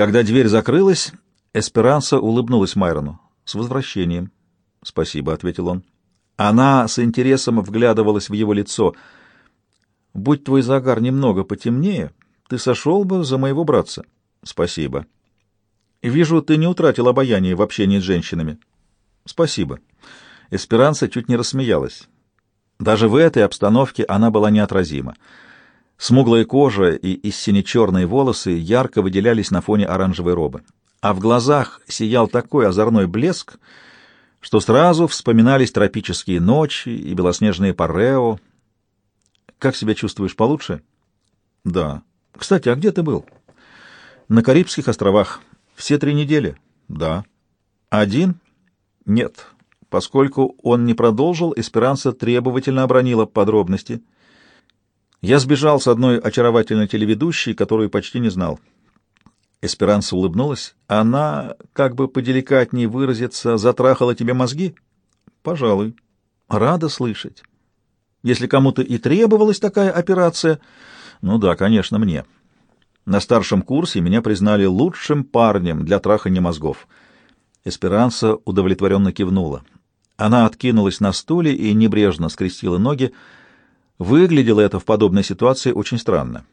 Когда дверь закрылась, Эсперанса улыбнулась Майрону. «С возвращением». «Спасибо», — ответил он. Она с интересом вглядывалась в его лицо. «Будь твой загар немного потемнее, ты сошел бы за моего братца». «Спасибо». «Вижу, ты не утратил обаяние в общении с женщинами». «Спасибо». Эсперанса чуть не рассмеялась. Даже в этой обстановке она была неотразима. Смуглая кожа и из сине-черные волосы ярко выделялись на фоне оранжевой робы. А в глазах сиял такой озорной блеск, что сразу вспоминались тропические ночи и белоснежные парео. «Как себя чувствуешь получше?» «Да». «Кстати, а где ты был?» «На Карибских островах. Все три недели?» «Да». «Один?» «Нет». Поскольку он не продолжил, Эсперанса требовательно обронила подробности — я сбежал с одной очаровательной телеведущей, которую почти не знал. Эсперанса улыбнулась. Она, как бы поделикатнее выразиться, затрахала тебе мозги? Пожалуй. Рада слышать. Если кому-то и требовалась такая операция, ну да, конечно, мне. На старшем курсе меня признали лучшим парнем для трахания мозгов. Эсперанса удовлетворенно кивнула. Она откинулась на стуле и небрежно скрестила ноги, Выглядело это в подобной ситуации очень странно.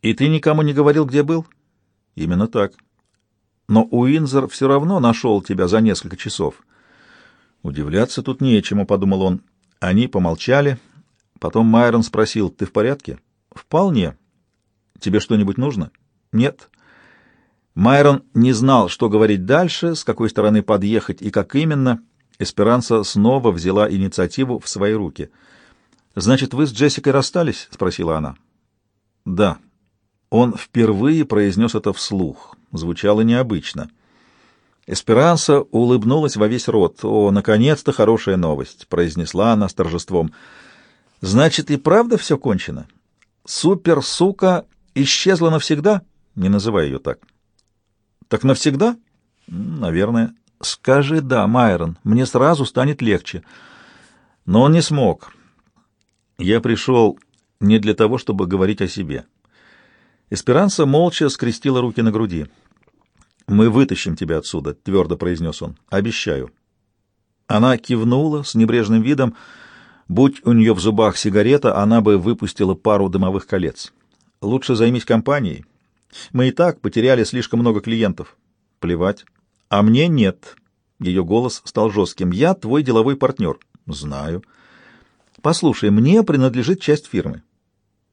«И ты никому не говорил, где был?» «Именно так. Но Уинзер все равно нашел тебя за несколько часов». «Удивляться тут нечему», — подумал он. Они помолчали. Потом Майрон спросил, «Ты в порядке?» «Вполне. Тебе что-нибудь нужно?» «Нет». Майрон не знал, что говорить дальше, с какой стороны подъехать и как именно. Эсперанса снова взяла инициативу в свои руки — «Значит, вы с Джессикой расстались?» — спросила она. «Да». Он впервые произнес это вслух. Звучало необычно. Эсперанса улыбнулась во весь рот. «О, наконец-то хорошая новость!» — произнесла она с торжеством. «Значит, и правда все кончено? Супер-сука исчезла навсегда?» «Не называй ее так». «Так навсегда?» «Наверное». «Скажи «да», Майрон, мне сразу станет легче». Но он не смог. Я пришел не для того, чтобы говорить о себе. Эсперанса молча скрестила руки на груди. «Мы вытащим тебя отсюда», — твердо произнес он. «Обещаю». Она кивнула с небрежным видом. Будь у нее в зубах сигарета, она бы выпустила пару дымовых колец. «Лучше займись компанией. Мы и так потеряли слишком много клиентов». «Плевать». «А мне нет». Ее голос стал жестким. «Я твой деловой партнер». «Знаю». Послушай, мне принадлежит часть фирмы.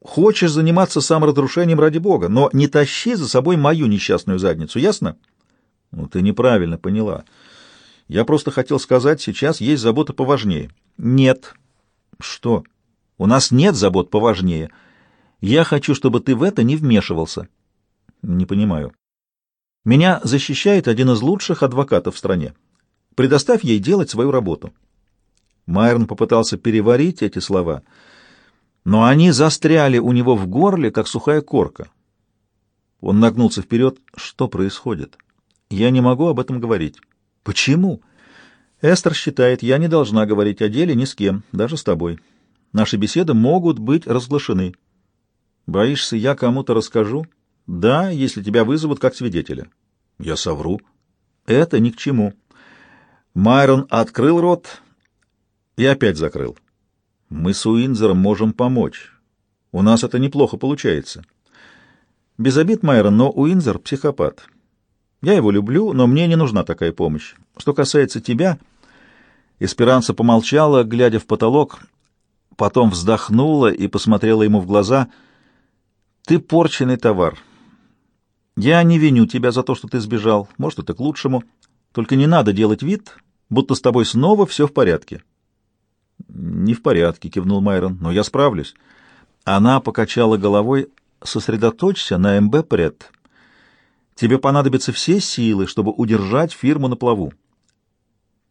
Хочешь заниматься саморазрушением ради бога, но не тащи за собой мою несчастную задницу, ясно? Ну, ты неправильно поняла. Я просто хотел сказать, сейчас есть забота поважнее. Нет. Что? У нас нет забот поважнее. Я хочу, чтобы ты в это не вмешивался. Не понимаю. Меня защищает один из лучших адвокатов в стране. Предоставь ей делать свою работу. Майрон попытался переварить эти слова, но они застряли у него в горле, как сухая корка. Он нагнулся вперед. Что происходит? Я не могу об этом говорить. Почему? Эстер считает, я не должна говорить о деле ни с кем, даже с тобой. Наши беседы могут быть разглашены. Боишься, я кому-то расскажу? Да, если тебя вызовут как свидетеля. Я совру. Это ни к чему. Майрон открыл рот, и опять закрыл. Мы с Уинзером можем помочь. У нас это неплохо получается. Без обид, Майрон, но Уинзер — психопат. Я его люблю, но мне не нужна такая помощь. Что касается тебя... Эсперанца помолчала, глядя в потолок, потом вздохнула и посмотрела ему в глаза. «Ты порченный товар. Я не виню тебя за то, что ты сбежал. Может, это к лучшему. Только не надо делать вид, будто с тобой снова все в порядке. «Не в порядке», — кивнул Майрон, — «но я справлюсь». Она покачала головой. «Сосредоточься на МБ Пред. Тебе понадобятся все силы, чтобы удержать фирму на плаву».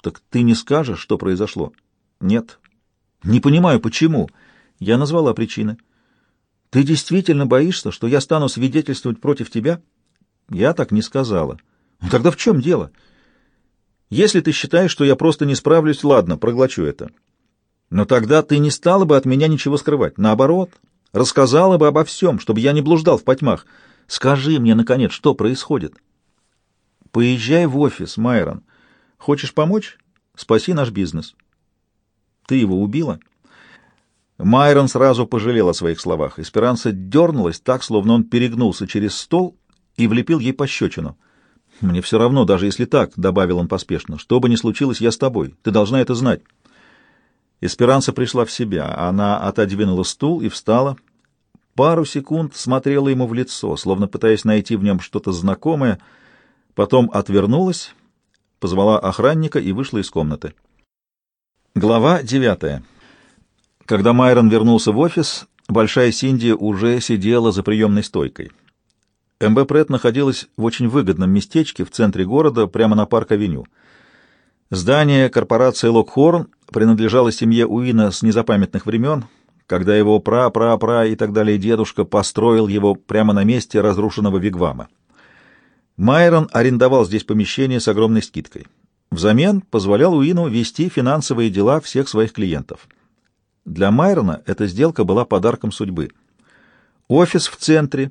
«Так ты не скажешь, что произошло?» «Нет». «Не понимаю, почему?» Я назвала причины. «Ты действительно боишься, что я стану свидетельствовать против тебя?» «Я так не сказала». «Ну, «Тогда в чем дело?» «Если ты считаешь, что я просто не справлюсь, ладно, проглочу это». Но тогда ты не стала бы от меня ничего скрывать. Наоборот, рассказала бы обо всем, чтобы я не блуждал в потьмах. Скажи мне, наконец, что происходит?» «Поезжай в офис, Майрон. Хочешь помочь? Спаси наш бизнес». «Ты его убила?» Майрон сразу пожалел о своих словах. Эсперанца дернулась так, словно он перегнулся через стол и влепил ей пощечину. «Мне все равно, даже если так», — добавил он поспешно. «Что бы ни случилось, я с тобой. Ты должна это знать». Эсперанца пришла в себя. Она отодвинула стул и встала. Пару секунд смотрела ему в лицо, словно пытаясь найти в нем что-то знакомое, потом отвернулась, позвала охранника и вышла из комнаты. Глава девятая. Когда Майрон вернулся в офис, Большая Синди уже сидела за приемной стойкой. МБ Прет находилась в очень выгодном местечке в центре города, прямо на парк-авеню. Здание корпорации Локхорн принадлежало семье Уина с незапамятных времен, когда его пра-пра-пра и так далее дедушка построил его прямо на месте разрушенного вигвама. Майрон арендовал здесь помещение с огромной скидкой. Взамен позволял Уину вести финансовые дела всех своих клиентов. Для Майрона эта сделка была подарком судьбы. Офис в центре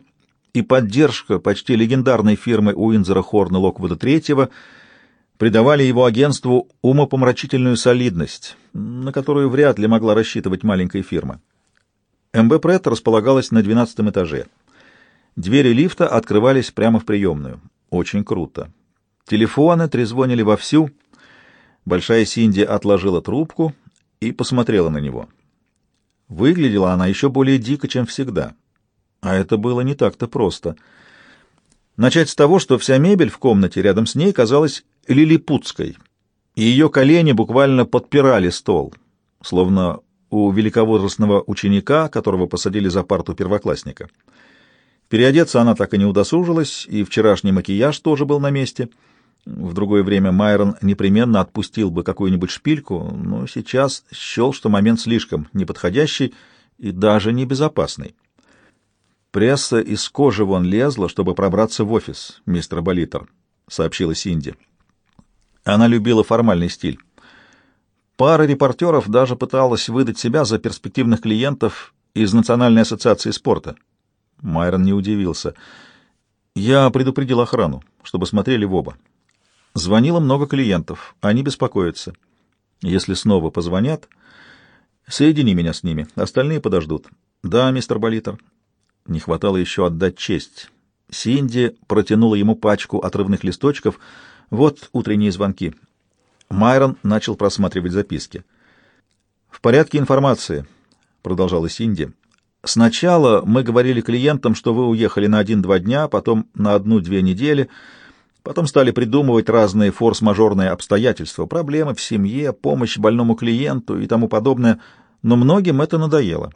и поддержка почти легендарной фирмы Уинзера Хорна Локвуда III придавали его агентству умопомрачительную солидность, на которую вряд ли могла рассчитывать маленькая фирма. МБ Прет располагалась на 12 этаже. Двери лифта открывались прямо в приемную. Очень круто. Телефоны трезвонили вовсю. Большая Синди отложила трубку и посмотрела на него. Выглядела она еще более дико, чем всегда. А это было не так-то просто. Начать с того, что вся мебель в комнате рядом с ней казалась лилипутской, и ее колени буквально подпирали стол, словно у великовозрастного ученика, которого посадили за парту первоклассника. Переодеться она так и не удосужилась, и вчерашний макияж тоже был на месте. В другое время Майрон непременно отпустил бы какую-нибудь шпильку, но сейчас счел, что момент слишком неподходящий и даже небезопасный. «Пресса из кожи вон лезла, чтобы пробраться в офис, мистер Болитер», — сообщила Синди. Она любила формальный стиль. Пара репортеров даже пыталась выдать себя за перспективных клиентов из Национальной ассоциации спорта. Майрон не удивился. «Я предупредил охрану, чтобы смотрели в оба. Звонило много клиентов, они беспокоятся. Если снова позвонят, соедини меня с ними, остальные подождут. Да, мистер Болитер. Не хватало еще отдать честь. Синди протянула ему пачку отрывных листочков. Вот утренние звонки. Майрон начал просматривать записки. «В порядке информации», — продолжала Синди. «Сначала мы говорили клиентам, что вы уехали на один-два дня, потом на одну-две недели, Потом стали придумывать разные форс-мажорные обстоятельства, проблемы в семье, помощь больному клиенту и тому подобное, но многим это надоело.